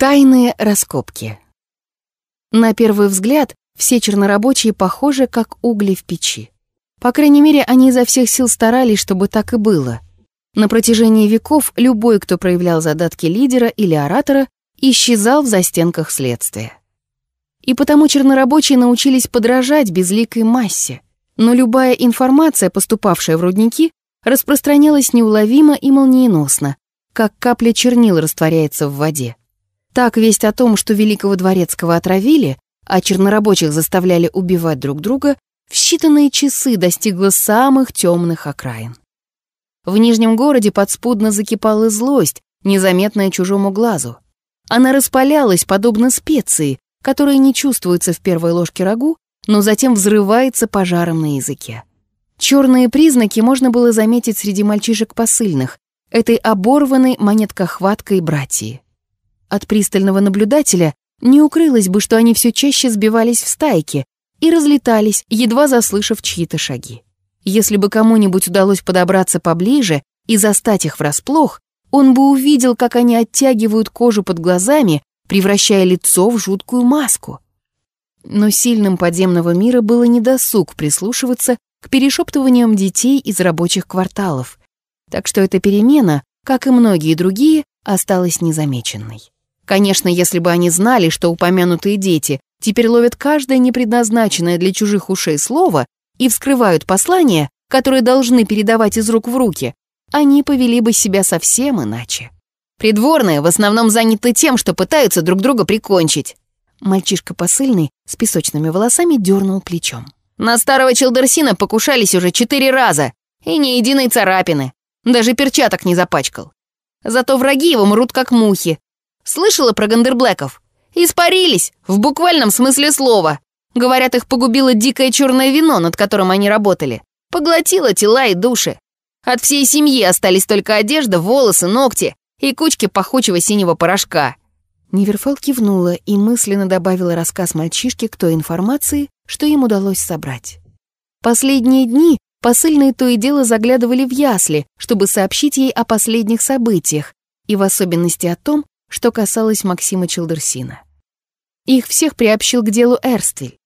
Тайные раскопки. На первый взгляд, все чернорабочие похожи, как угли в печи. По крайней мере, они изо всех сил старались, чтобы так и было. На протяжении веков любой, кто проявлял задатки лидера или оратора, исчезал в застенках следствия. И потому чернорабочие научились подражать безликой массе. Но любая информация, поступавшая в рудники, распространялась неуловимо и молниеносно, как капля чернил растворяется в воде. Так весть о том, что великого дворецкого отравили, а чернорабочих заставляли убивать друг друга, в считанные часы достигла самых темных окраин. В Нижнем городе подспудно закипала злость, незаметная чужому глазу. Она распалялась, подобно специи, которая не чувствуется в первой ложке рагу, но затем взрывается пожаром на языке. Черные признаки можно было заметить среди мальчишек посыльных, этой оборванной монеткохваткой братьи. От пристального наблюдателя не укрылось бы, что они все чаще сбивались в стайки и разлетались, едва заслышав чьи-то шаги. Если бы кому-нибудь удалось подобраться поближе и застать их врасплох, он бы увидел, как они оттягивают кожу под глазами, превращая лицо в жуткую маску. Но сильным подземного мира было недосуг прислушиваться к перешептываниям детей из рабочих кварталов, так что эта перемена, как и многие другие, осталась незамеченной. Конечно, если бы они знали, что упомянутые дети теперь ловят каждое непредназначенное для чужих ушей слово и вскрывают послания, которые должны передавать из рук в руки, они повели бы себя совсем иначе. Придворные в основном заняты тем, что пытаются друг друга прикончить. Мальчишка посыльный с песочными волосами дернул плечом. На старого Челдерсина покушались уже четыре раза, и ни единой царапины. Даже перчаток не запачкал. Зато враги его мрут как мухи, Слышала про гандерблэков? Испарились, в буквальном смысле слова. Говорят, их погубило дикое черное вино, над которым они работали. Поглотило тела и души. От всей семьи остались только одежда, волосы, ногти и кучки пахучего синего порошка. Ниверфел кивнула и мысленно добавила рассказ мальчишки к той информации, что им удалось собрать. Последние дни посыльные то и дело заглядывали в ясли, чтобы сообщить ей о последних событиях, и в особенности о том, что касалось Максима Челдерсина. Их всех приобщил к делу Эрствиль.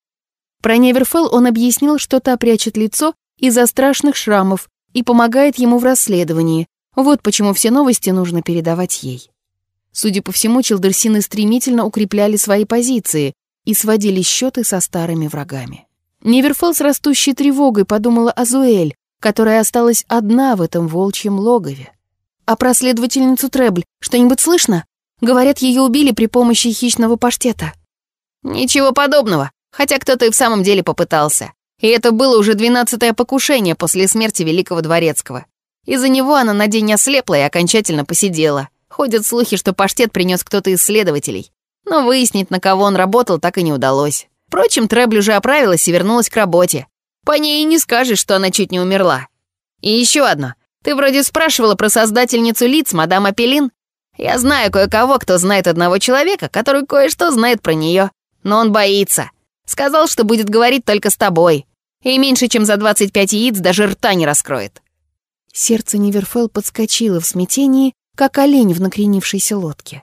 Про Неверфелл он объяснил, что та прячет лицо из-за страшных шрамов и помогает ему в расследовании. Вот почему все новости нужно передавать ей. Судя по всему, Челдерсины стремительно укрепляли свои позиции и сводили счеты со старыми врагами. Неверфелл с растущей тревогой подумала о Зуэль, которая осталась одна в этом волчьем логове. «А про следовательницу Требль что-нибудь слышно?» Говорят, ее убили при помощи хищного паштета. Ничего подобного, хотя кто-то и в самом деле попытался. И это было уже двенадцатое покушение после смерти Великого Дворецкого. Из-за него она на день ослепла и окончательно посидела. Ходят слухи, что паштет принес кто-то из следователей. Но выяснить, на кого он работал, так и не удалось. Впрочем, Требль уже оправилась и вернулась к работе. По ней и не скажешь, что она чуть не умерла. И еще одно. Ты вроде спрашивала про создательницу лиц, мадам Апеллин. Я знаю кое-кого, кто знает одного человека, который кое-что знает про нее. Но он боится. Сказал, что будет говорить только с тобой. И меньше, чем за 25 яиц даже рта не раскроет. Сердце Ниверфелл подскочило в смятении, как олень в накренившейся лодке.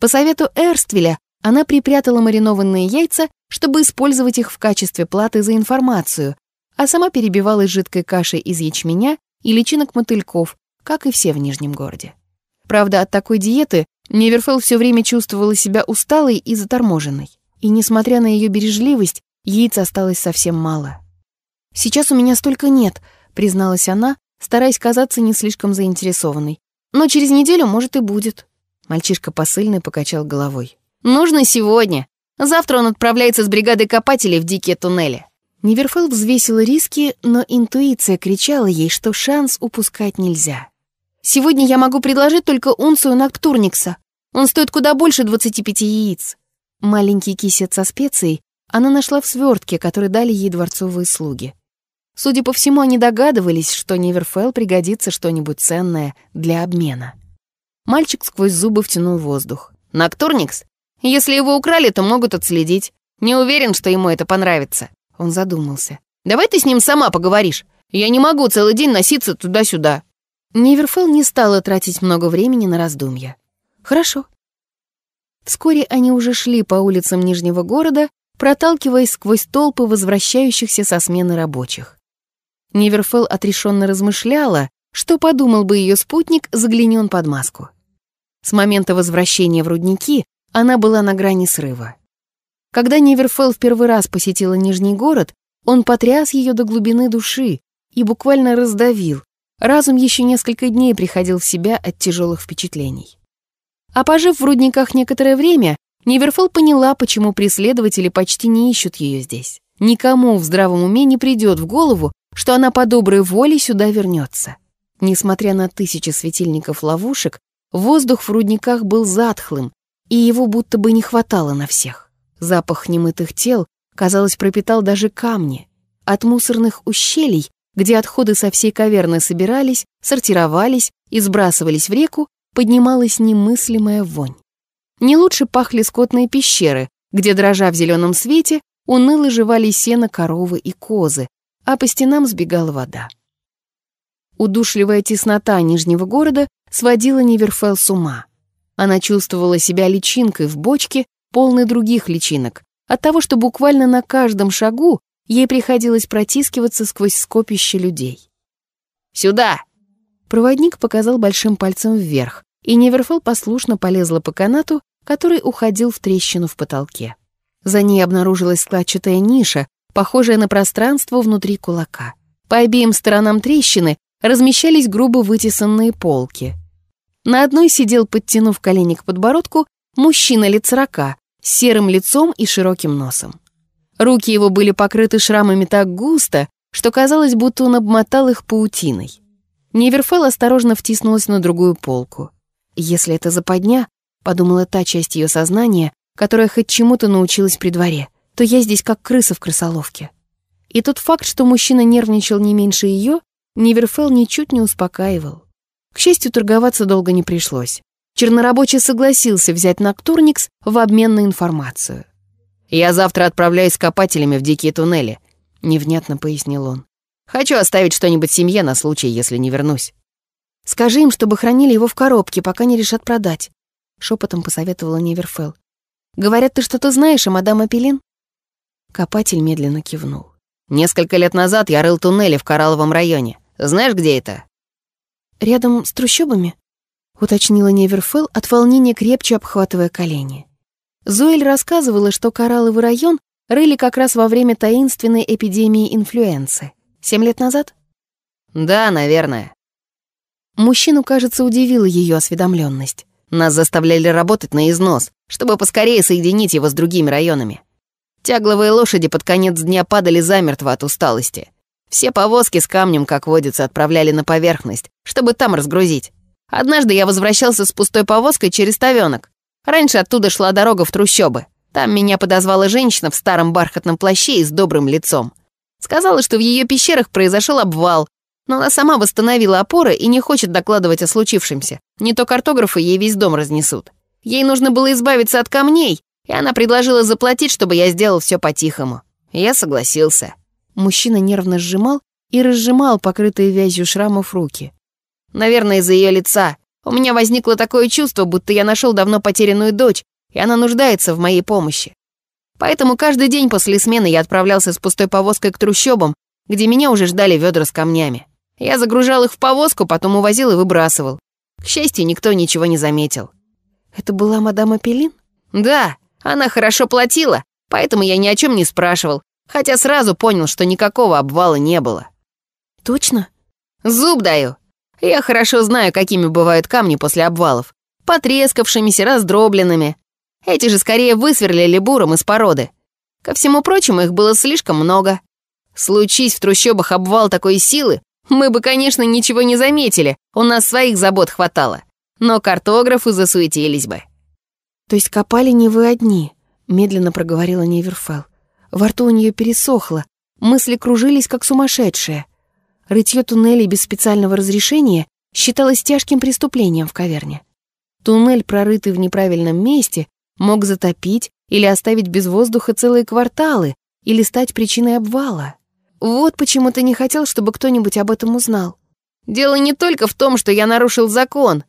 По совету Эрствеля она припрятала маринованные яйца, чтобы использовать их в качестве платы за информацию, а сама перебивалась жидкой кашей из ячменя и личинок мотыльков, как и все в Нижнем городе. Правда, от такой диеты Неверфелл все время чувствовала себя усталой и заторможенной. И несмотря на ее бережливость, яиц осталось совсем мало. «Сейчас у меня столько нет», — призналась она, стараясь казаться не слишком заинтересованной. «Но через неделю, может, и будет». Мальчишка посыльный покачал головой. «Нужно сегодня. Завтра он отправляется с бригадой копателей в дикие туннели». Неверфелл взвесила риски, но интуиция кричала ей, что шанс упускать нельзя. Сегодня я могу предложить только унцию Ноктурникса. Он стоит куда больше 25 яиц. Маленький кисет со специей она нашла в свертке, который дали ей дворцовые слуги. Судя по всему, они догадывались, что Неверфелл пригодится что-нибудь ценное для обмена. Мальчик сквозь зубы втянул воздух. «Ноктурникс? Если его украли, то могут отследить. Не уверен, что ему это понравится». Он задумался. «Давай ты с ним сама поговоришь. Я не могу целый день носиться туда-сюда». Неверфелл не стала тратить много времени на раздумья. «Хорошо, Вскоре они уже шли по улицам Нижнего города, проталкиваясь сквозь толпы возвращающихся со смены рабочих. Неверфелл отрешенно размышляла, что подумал бы ее спутник, загляни он под маску. С момента возвращения в рудники она была на грани срыва. Когда Неверфелл в первый раз посетила Нижний город, он потряс ее до глубины души и буквально раздавил. Разум еще несколько дней приходил в себя от тяжелых впечатлений. А пожив в рудниках некоторое время, Неверфелл поняла, почему преследователи почти не ищут ее здесь. Никому в здравом уме не придет в голову, что она по доброй воле сюда вернется. Несмотря на тысячи светильников-ловушек, воздух в рудниках был затхлым, и его будто бы не хватало на всех. Запах немытых тел, казалось, пропитал даже камни. От мусорных ущелий, где отходы со всей каверны собирались, сортировались и сбрасывались в реку, поднималась немыслимая вонь. Не лучше пахли скотные пещеры, где, дрожа в зеленом свете, уныло жевали сено коровы и козы, а по стенам сбегала вода. Удушливая теснота Нижнего города сводила Неверфелл с ума. Она чувствовала себя личинкой в бочке, полной других личинок, от того, что буквально на каждом шагу ей приходилось протискиваться сквозь скопище людей. «Сюда!» Проводник показал большим пальцем вверх, и Неверфелл послушно полезла по канату, который уходил в трещину в потолке. За ней обнаружилась складчатая ниша, похожая на пространство внутри кулака. По обеим сторонам трещины размещались грубо вытесанные полки. На одной сидел, подтянув колени к подбородку, мужчина лет сорока, с серым лицом и широким носом. Руки его были покрыты шрамами так густо, что казалось, будто он обмотал их паутиной. Неверфел осторожно втиснулась на другую полку. «Если это западня», — подумала та часть ее сознания, которая хоть чему-то научилась при дворе, то я здесь как крыса в крысоловке. И тот факт, что мужчина нервничал не меньше ее, Неверфел ничуть не успокаивал. К счастью, торговаться долго не пришлось. Чернорабочий согласился взять Ноктурникс в обмен на информацию. «Я завтра отправляюсь с копателями в дикие туннели», — невнятно пояснил он. «Хочу оставить что-нибудь семье на случай, если не вернусь». «Скажи им, чтобы хранили его в коробке, пока не решат продать», — шепотом посоветовала Неверфелл. «Говорят, ты что-то знаешь о мадам Апеллин?» Копатель медленно кивнул. «Несколько лет назад я рыл туннели в Коралловом районе. Знаешь, где это?» «Рядом с трущобами?» — уточнила Неверфелл от волнения, крепче обхватывая колени. Зоэль рассказывала, что Коралловый район рыли как раз во время таинственной эпидемии инфлюенции. Семь лет назад? Да, наверное. Мужчину, кажется, удивила ее осведомленность. Нас заставляли работать на износ, чтобы поскорее соединить его с другими районами. Тягловые лошади под конец дня падали замертво от усталости. Все повозки с камнем, как водится, отправляли на поверхность, чтобы там разгрузить. Однажды я возвращался с пустой повозкой через Тавенок. Раньше оттуда шла дорога в трущобы. Там меня подозвала женщина в старом бархатном плаще и с добрым лицом. Сказала, что в ее пещерах произошел обвал, но она сама восстановила опоры и не хочет докладывать о случившемся. Не то картографы ей весь дом разнесут. Ей нужно было избавиться от камней, и она предложила заплатить, чтобы я сделал все по-тихому. Я согласился. Мужчина нервно сжимал и разжимал покрытые вязью шрамов руки. Наверное, из-за ее лица. У меня возникло такое чувство, будто я нашел давно потерянную дочь, и она нуждается в моей помощи. Поэтому каждый день после смены я отправлялся с пустой повозкой к трущобам, где меня уже ждали ведра с камнями. Я загружал их в повозку, потом увозил и выбрасывал. К счастью, никто ничего не заметил. «Это была мадам Апеллин?» «Да, она хорошо платила, поэтому я ни о чем не спрашивал, хотя сразу понял, что никакого обвала не было». «Точно?» «Зуб даю. Я хорошо знаю, какими бывают камни после обвалов. Потрескавшимися, раздробленными. Эти же скорее высверлили буром из породы. Ко всему прочему, их было слишком много. Случись в трущобах обвал такой силы, мы бы, конечно, ничего не заметили, у нас своих забот хватало. Но картографы засуетились бы. «То есть копали не вы одни», — медленно проговорила Неверфелл. Во рту у нее пересохло, мысли кружились, как сумасшедшие. Рытье туннелей без специального разрешения считалось тяжким преступлением в каверне. Туннель, прорытый в неправильном месте, мог затопить или оставить без воздуха целые кварталы, или стать причиной обвала. Вот почему ты не хотел, чтобы кто-нибудь об этом узнал. Дело не только в том, что я нарушил закон.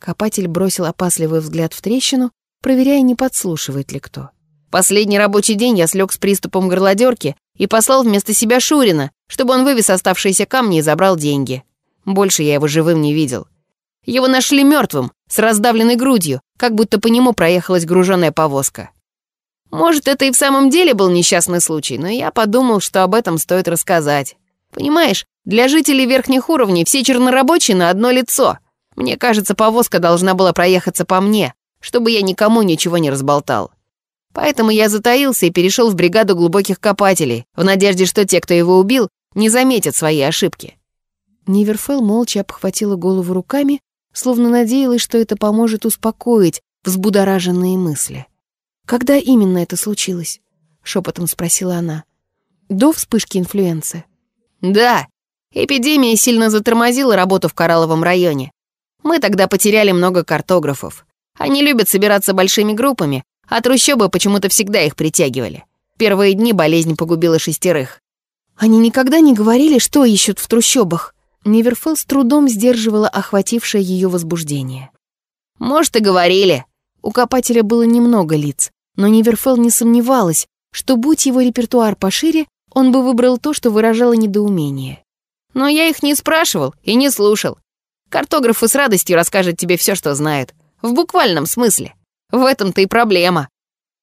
Копатель бросил опасливый взгляд в трещину, проверяя, не подслушивает ли кто. Последний рабочий день я слег с приступом горлодерки и послал вместо себя Шурина, чтобы он вывез оставшиеся камни и забрал деньги. Больше я его живым не видел. Его нашли мертвым, с раздавленной грудью, как будто по нему проехалась груженная повозка. Может, это и в самом деле был несчастный случай, но я подумал, что об этом стоит рассказать. Понимаешь, для жителей верхних уровней все чернорабочие на одно лицо. Мне кажется, повозка должна была проехаться по мне, чтобы я никому ничего не разболтал. Поэтому я затаился и перешел в бригаду глубоких копателей, в надежде, что те, кто его убил, не заметят свои ошибки. Ниверфелл молча обхватила голову руками, словно надеялась, что это поможет успокоить взбудораженные мысли. «Когда именно это случилось?» — шепотом спросила она. «До вспышки инфлюенции?» «Да, эпидемия сильно затормозила работу в Коралловом районе. Мы тогда потеряли много картографов. Они любят собираться большими группами, а трущобы почему-то всегда их притягивали. Первые дни болезнь погубила шестерых. Они никогда не говорили, что ищут в трущобах. Неверфелл с трудом сдерживала охватившее ее возбуждение. «Может, и говорили». У копателя было немного лиц, но Неверфелл не сомневалась, что, будь его репертуар пошире, он бы выбрал то, что выражало недоумение. «Но я их не спрашивал и не слушал. Картографы с радостью расскажут тебе все, что знают. В буквальном смысле. В этом-то и проблема».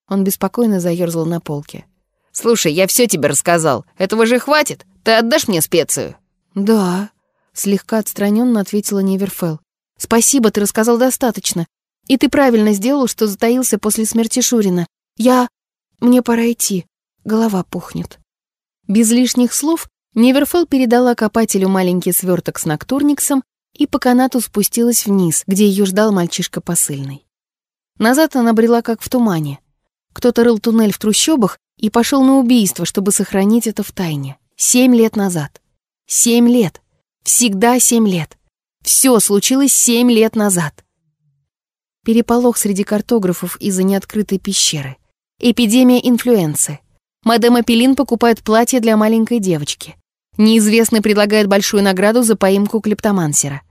Он беспокойно заерзал на полке. «Слушай, я все тебе рассказал. Этого же хватит? Ты отдашь мне специю?» «Да», — слегка отстраненно ответила Неверфелл. «Спасибо, ты рассказал достаточно. И ты правильно сделал, что затаился после смерти Шурина. Я... Мне пора идти. Голова пухнет». Без лишних слов Неверфелл передала копателю маленький сверток с ноктурниксом и по канату спустилась вниз, где ее ждал мальчишка посыльный. Назад она брела как в тумане. Кто-то рыл туннель в трущобах и пошел на убийство, чтобы сохранить это в тайне. Семь лет назад. Семь лет. Всегда семь лет. Все случилось семь лет назад. Переполох среди картографов из-за неоткрытой пещеры. Эпидемия инфлюенции. Мадам Апеллин покупает платье для маленькой девочки. Неизвестный предлагает большую награду за поимку клептомансера.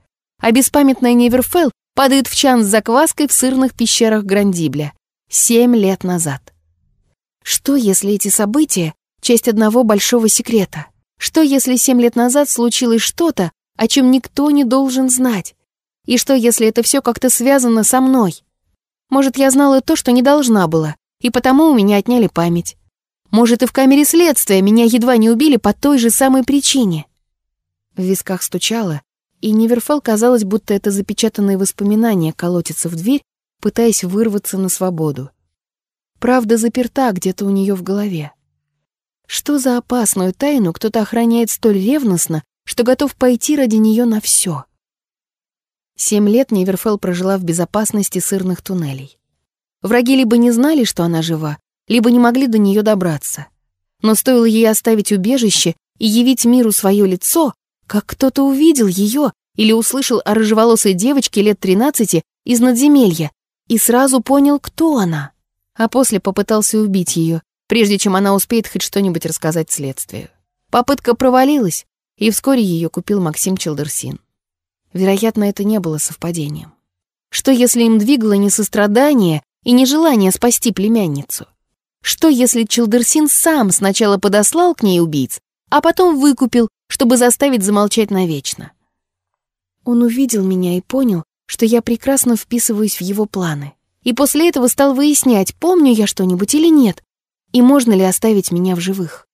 А беспамятная Неверфелл падает в чан с закваской в сырных пещерах Грандибля. Семь лет назад. Что, если эти события — часть одного большого секрета? Что, если семь лет назад случилось что-то, о чем никто не должен знать? И что, если это все как-то связано со мной? Может, я знала то, что не должна была, и потому у меня отняли память. Может, и в камере следствия меня едва не убили по той же самой причине. В висках стучало, и Неверфел казалось, будто это запечатанные воспоминания колотятся в дверь, пытаясь вырваться на свободу. Правда заперта где-то у нее в голове. Что за опасную тайну кто-то охраняет столь ревностно, что готов пойти ради нее на все? Семь лет Неверфел прожила в безопасности сырных туннелей. Враги либо не знали, что она жива, либо не могли до нее добраться. Но стоило ей оставить убежище и явить миру свое лицо, как кто-то увидел ее или услышал о рыжеволосой девочке лет 13 из надземелья и сразу понял, кто она. А после попытался убить ее, прежде чем она успеет хоть что-нибудь рассказать следствию. Попытка провалилась, и вскоре ее купил Максим Челдерсин. Вероятно, это не было совпадением. Что если им двигало не сострадание и не желание спасти племянницу? Что, если Чилдерсин сам сначала подослал к ней убийц, а потом выкупил, чтобы заставить замолчать навечно? Он увидел меня и понял, что я прекрасно вписываюсь в его планы. И после этого стал выяснять, помню я что-нибудь или нет, и можно ли оставить меня в живых.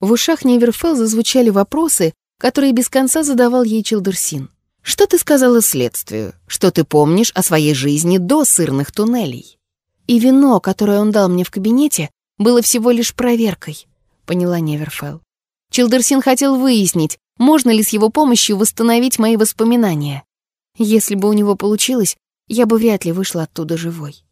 В ушах Неверфелл зазвучали вопросы, которые без конца задавал ей Чилдерсин. «Что ты сказала следствию? Что ты помнишь о своей жизни до сырных туннелей?» И вино, которое он дал мне в кабинете, было всего лишь проверкой, поняла Неверфелл. Чилдерсин хотел выяснить, можно ли с его помощью восстановить мои воспоминания. Если бы у него получилось, я бы вряд ли вышла оттуда живой.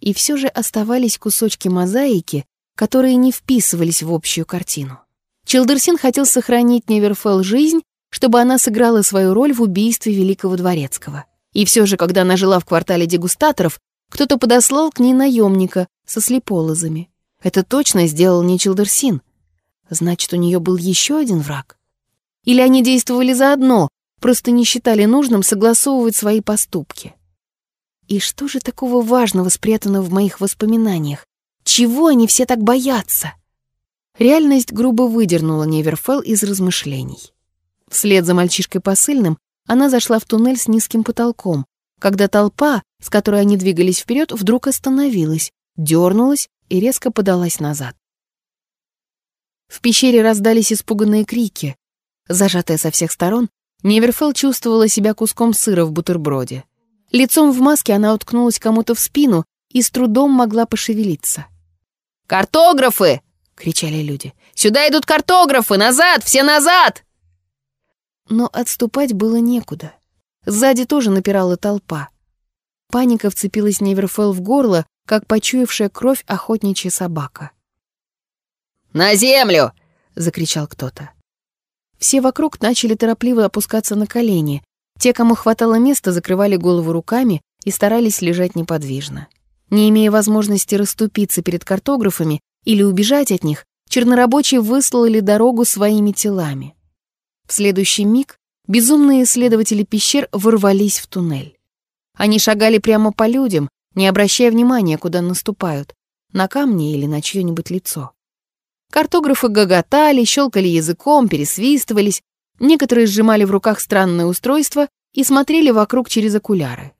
И все же оставались кусочки мозаики, которые не вписывались в общую картину. Чилдерсин хотел сохранить Неверфелл жизнь, чтобы она сыграла свою роль в убийстве Великого Дворецкого. И все же, когда она жила в квартале дегустаторов, кто-то подослал к ней наемника со слеполозами. Это точно сделал не Чилдерсин. Значит, у нее был еще один враг. Или они действовали заодно, просто не считали нужным согласовывать свои поступки. И что же такого важного спрятано в моих воспоминаниях? Чего они все так боятся? Реальность грубо выдернула Неверфелл из размышлений. Вслед за мальчишкой посыльным она зашла в туннель с низким потолком, когда толпа, с которой они двигались вперед, вдруг остановилась, дернулась и резко подалась назад. В пещере раздались испуганные крики. Зажатая со всех сторон, Неверфелл чувствовала себя куском сыра в бутерброде. Лицом в маске она уткнулась кому-то в спину и с трудом могла пошевелиться. «Картографы!» — кричали люди. «Сюда идут картографы! Назад! Все назад!» Но отступать было некуда. Сзади тоже напирала толпа. Паника вцепилась Неверфелл в горло, как почуявшая кровь охотничья собака. «На землю!» — закричал кто-то. Все вокруг начали торопливо опускаться на колени. Те, кому хватало места, закрывали голову руками и старались лежать неподвижно. Не имея возможности расступиться перед картографами или убежать от них, чернорабочие выслали дорогу своими телами. В следующий миг безумные исследователи пещер ворвались в туннель. Они шагали прямо по людям, не обращая внимания, куда наступают, на камни или на чье-нибудь лицо. Картографы гоготали, щелкали языком, пересвистывались, некоторые сжимали в руках странное устройство и смотрели вокруг через окуляры.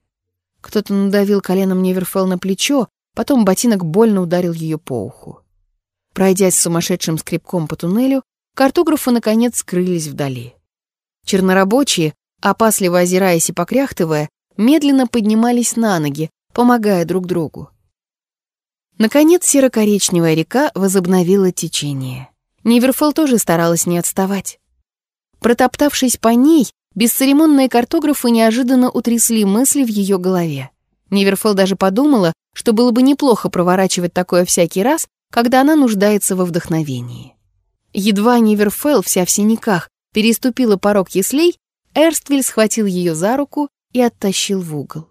Кто-то надавил коленом Неверфелл на плечо, потом ботинок больно ударил ее по уху. Пройдясь сумасшедшим скребком по туннелю, картографы, наконец, скрылись вдали. Чернорабочие, опасливо озираясь и покряхтывая, медленно поднимались на ноги, помогая друг другу. Наконец серо-коричневая река возобновила течение. Ниверфелл тоже старалась не отставать. Протоптавшись по ней, бесцеремонные картографы неожиданно утрясли мысли в ее голове. Ниверфелл даже подумала, что было бы неплохо проворачивать такое всякий раз, когда она нуждается во вдохновении. Едва Ниверфелл, вся в синяках, переступила порог яслей, Эрствиль схватил ее за руку и оттащил в угол.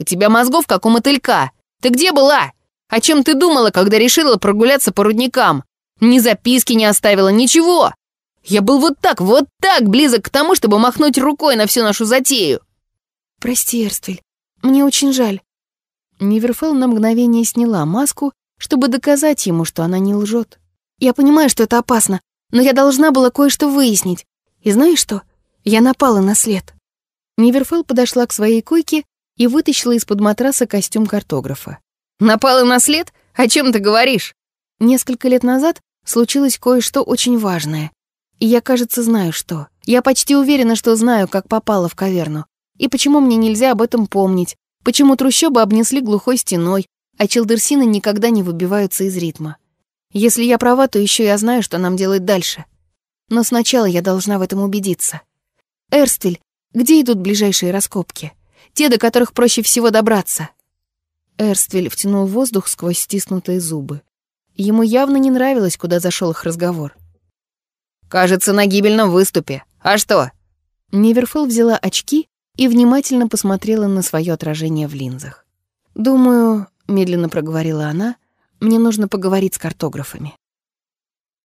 «У тебя мозгов, как у мотылька! Ты где была? О чем ты думала, когда решила прогуляться по рудникам? Ни записки не оставила, ничего! Я был вот так, вот так близок к тому, чтобы махнуть рукой на всю нашу затею!» «Прости, Эрствель, мне очень жаль». Ниверфелл на мгновение сняла маску, чтобы доказать ему, что она не лжет. «Я понимаю, что это опасно, но я должна была кое-что выяснить. И знаешь что? Я напала на след». Ниверфелл подошла к своей койке и вытащила из-под матраса костюм картографа. «Напала на след? О чем ты говоришь?» Несколько лет назад случилось кое-что очень важное. И я, кажется, знаю что. Я почти уверена, что знаю, как попала в каверну. И почему мне нельзя об этом помнить, почему трущобы обнесли глухой стеной, а челдерсины никогда не выбиваются из ритма. Если я права, то еще я знаю, что нам делать дальше. Но сначала я должна в этом убедиться. Эрстель, где идут ближайшие раскопки? Те, до которых проще всего добраться. Эрствель втянул воздух сквозь стиснутые зубы. Ему явно не нравилось, куда зашел их разговор. «Кажется, на гибельном выступе. А что?» Неверфелл взяла очки и внимательно посмотрела на свое отражение в линзах. «Думаю», — медленно проговорила она, — «мне нужно поговорить с картографами».